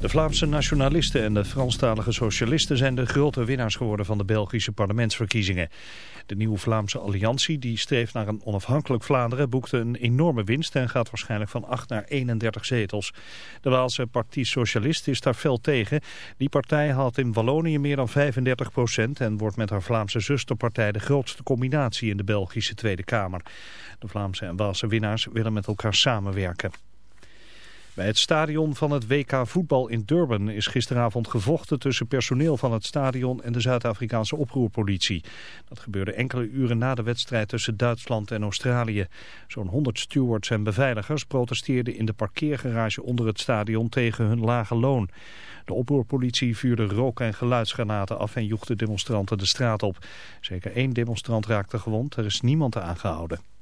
De Vlaamse nationalisten en de Franstalige socialisten zijn de grote winnaars geworden van de Belgische parlementsverkiezingen. De nieuwe Vlaamse alliantie, die streeft naar een onafhankelijk Vlaanderen, boekte een enorme winst en gaat waarschijnlijk van 8 naar 31 zetels. De Waalse Partij Socialist is daar fel tegen. Die partij haalt in Wallonië meer dan 35 procent en wordt met haar Vlaamse zusterpartij de grootste combinatie in de Belgische Tweede Kamer. De Vlaamse en Waalse winnaars willen met elkaar samenwerken. Bij het stadion van het WK voetbal in Durban is gisteravond gevochten tussen personeel van het stadion en de Zuid-Afrikaanse oproerpolitie. Dat gebeurde enkele uren na de wedstrijd tussen Duitsland en Australië. Zo'n 100 stewards en beveiligers protesteerden in de parkeergarage onder het stadion tegen hun lage loon. De oproerpolitie vuurde rook- en geluidsgranaten af en joeg de demonstranten de straat op. Zeker één demonstrant raakte gewond, er is niemand aangehouden.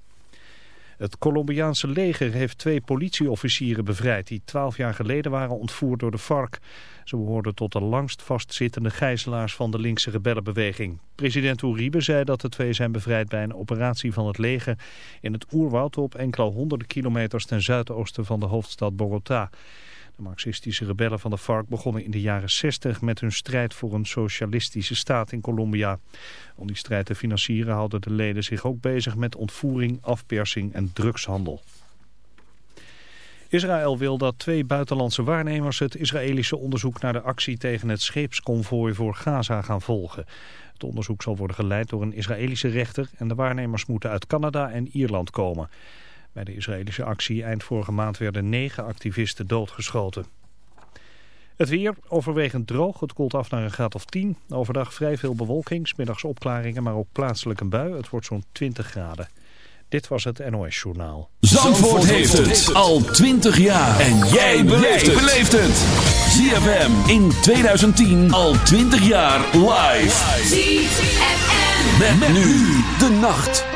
Het Colombiaanse leger heeft twee politieofficieren bevrijd die twaalf jaar geleden waren ontvoerd door de FARC. Ze behoorden tot de langst vastzittende gijzelaars van de linkse rebellenbeweging. President Uribe zei dat de twee zijn bevrijd bij een operatie van het leger in het oerwoud op enkele honderden kilometers ten zuidoosten van de hoofdstad Bogota. De marxistische rebellen van de FARC begonnen in de jaren 60 met hun strijd voor een socialistische staat in Colombia. Om die strijd te financieren houden de leden zich ook bezig met ontvoering, afpersing en drugshandel. Israël wil dat twee buitenlandse waarnemers het Israëlische onderzoek naar de actie tegen het scheepsconvooi voor Gaza gaan volgen. Het onderzoek zal worden geleid door een Israëlische rechter en de waarnemers moeten uit Canada en Ierland komen. Bij de Israëlische actie eind vorige maand werden negen activisten doodgeschoten. Het weer overwegend droog. Het koelt af naar een graad of 10. Overdag vrij veel bewolking, middags opklaringen, maar ook plaatselijk een bui. Het wordt zo'n 20 graden. Dit was het NOS Journaal. Zandvoort, heeft het al 20 jaar. En jij beleeft het. ZFM in 2010 al 20 jaar live. ZFM. Met, nu de nacht.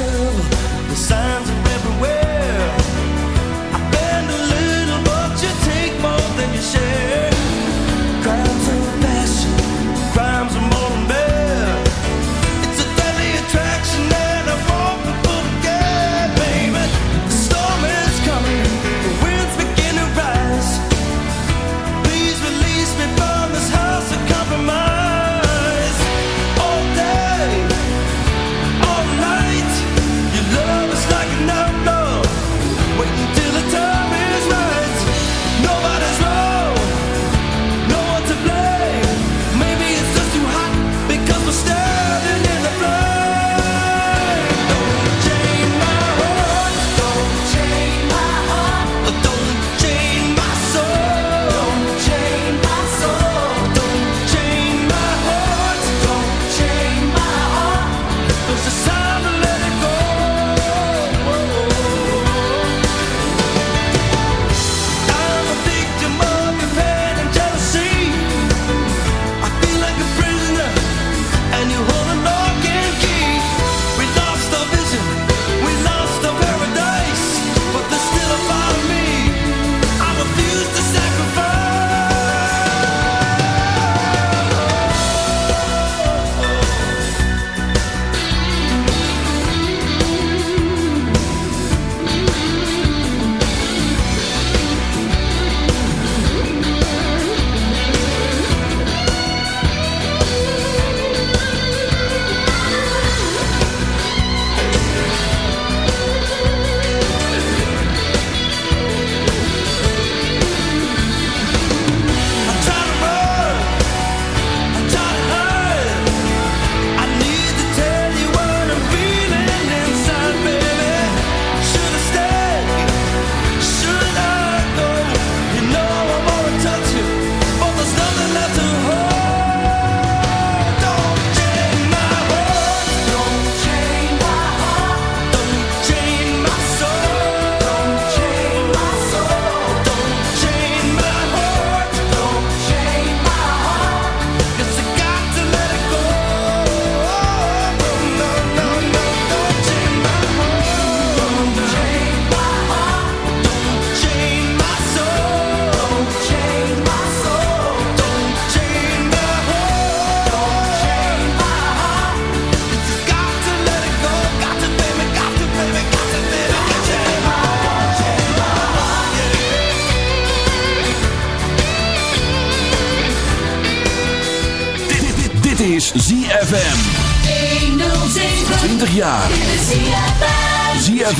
tell the signs are everywhere.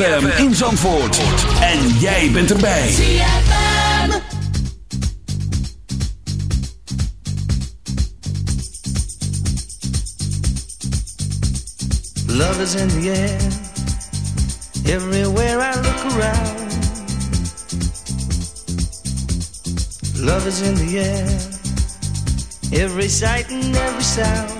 ZFM in Zandvoort. En jij bent erbij. Love is in the air. Everywhere I look around. Love is in the air. Every sight and every sound.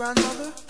Grandmother?